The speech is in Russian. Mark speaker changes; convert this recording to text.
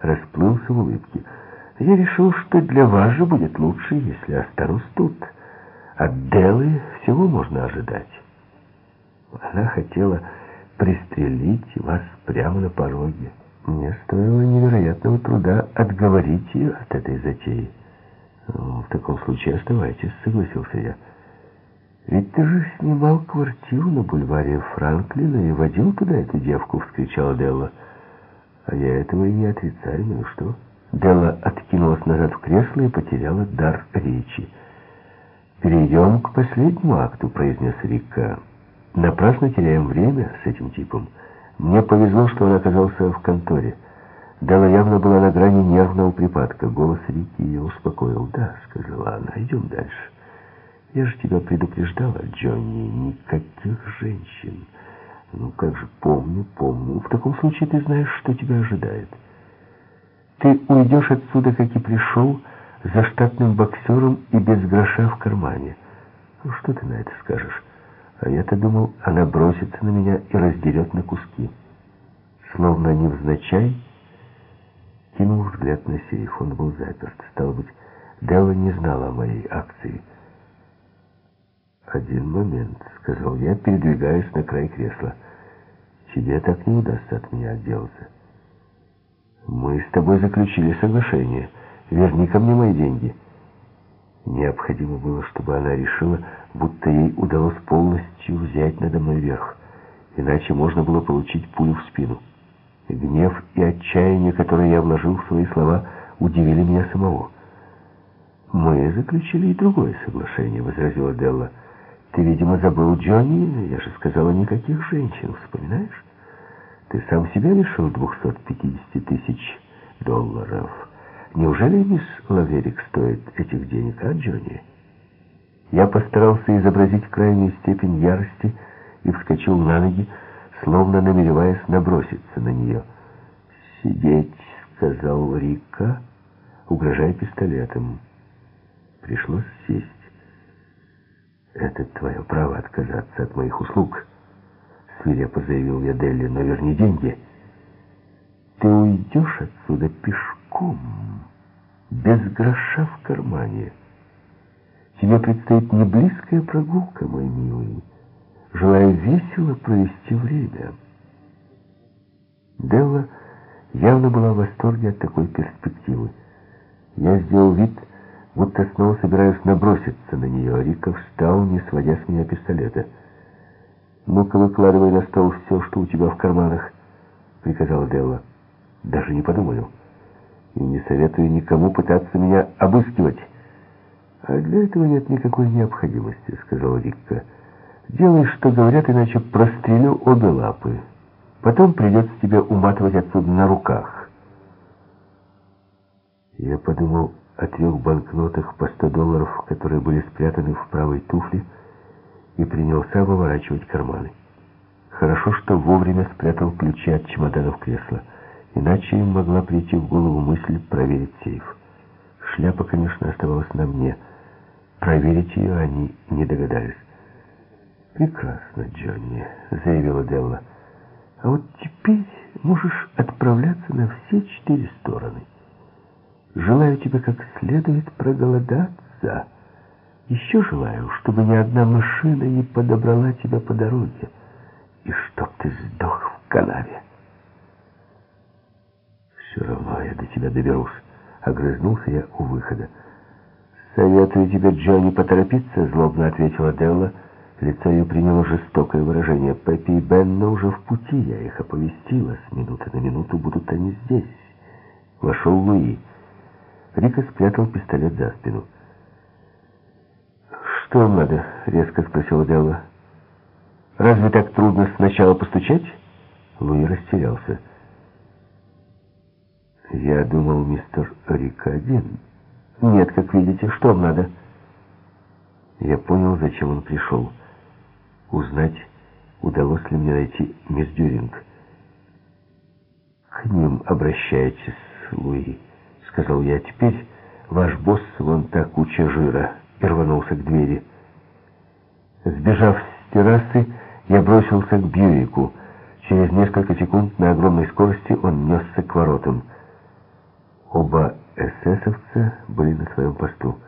Speaker 1: расплылся в улыбке. «Я решил, что для вас же будет лучше, если останусь тут. От Делы всего можно ожидать». Она хотела пристрелить вас прямо на пороге. Мне стоило невероятного труда отговорить ее от этой затеи. «В таком случае оставайтесь», — согласился я. «Ведь ты же снимал квартиру на бульваре Франклина и водил туда эту девку», — вскричала Делла. «А я этого и не отрицаю, ну что?» Делла откинулась назад в кресло и потеряла дар речи. «Перейдем к последнему акту», — произнес Рика. «Напрасно теряем время с этим типом. Мне повезло, что он оказался в конторе». Дела явно была на грани нервного припадка. Голос Рики ее успокоил. «Да», — сказала она, — «идем дальше». «Я же тебя предупреждала, Джонни, никаких женщин». «Ну как же, помню, помню. В таком случае ты знаешь, что тебя ожидает. Ты уйдешь отсюда, как и пришел, за штатным боксером и без гроша в кармане. Ну что ты на это скажешь? А я-то думал, она бросится на меня и раздерет на куски». Словно невзначай кинул взгляд на сейф. Он был заперт. Стало быть, Делла не знала о моей акции. «Один момент», — сказал я, передвигаясь на край кресла. «Тебе так не удастся от меня отделаться. Мы с тобой заключили соглашение. Верни ко мне мои деньги». Необходимо было, чтобы она решила, будто ей удалось полностью взять надо мной верх. Иначе можно было получить пулю в спину. Гнев и отчаяние, которые я вложил в свои слова, удивили меня самого. «Мы заключили и другое соглашение», — возразила Делла. «Ты, видимо, забыл Джонни, я же сказала, никаких женщин, вспоминаешь? Ты сам себя лишил 250 тысяч долларов. Неужели мисс Лаверик стоит этих денег, а, Джонни?» Я постарался изобразить крайнюю степень ярости и вскочил на ноги, словно намереваясь наброситься на нее. «Сидеть», — сказал Рика, угрожая пистолетом. Пришлось сесть. «Это твое право отказаться от моих услуг», — свирепо заявил я Делли, — «но верни деньги». «Ты уйдешь отсюда пешком, без гроша в кармане. Тебе предстоит не близкая прогулка, мой милый» желая весело провести время. Делла явно была в восторге от такой перспективы. Я сделал вид, будто снова собираюсь наброситься на нее. Рика встал, не сводя с меня пистолета. «Ну-ка, выкладывай на стол все, что у тебя в карманах», — приказала Делла. «Даже не подумаю. И не советую никому пытаться меня обыскивать». «А для этого нет никакой необходимости», — сказал Рикка. Делай, что говорят, иначе прострелю обе лапы. Потом придется тебе уматывать отсюда на руках. Я подумал о трех банкнотах по сто долларов, которые были спрятаны в правой туфле, и принялся выворачивать карманы. Хорошо, что вовремя спрятал ключи от чемодана в кресло, иначе им могла прийти в голову мысль проверить сейф. Шляпа, конечно, оставалась на мне. Проверить ее они не догадались. «Прекрасно, Джонни», — заявила Делла. «А вот теперь можешь отправляться на все четыре стороны. Желаю тебе как следует проголодаться. Еще желаю, чтобы ни одна машина не подобрала тебя по дороге, и чтоб ты сдох в канаве». «Все равно я до тебя доберусь», — огрызнулся я у выхода. «Советую тебе, Джонни, поторопиться», — злобно ответила Делла, — Лицо ее приняло жестокое выражение. Пеппи и Бенна уже в пути, я их оповестила. С минуты на минуту будут они здесь. Вошел Луи. Рика спрятал пистолет за спину. «Что вам надо?» — резко спросила Делла. «Разве так трудно сначала постучать?» Луи растерялся. «Я думал, мистер Рика один». «Нет, как видите, что вам надо?» Я понял, зачем он пришел узнать, удалось ли мне найти мисс Дюринг. «К ним обращайтесь, Луи», — сказал я. «Теперь ваш босс вон та куча жира» и рванулся к двери. Сбежав с террасы, я бросился к Бьюику. Через несколько секунд на огромной скорости он несся к воротам. Оба эсэсовца были на своем посту.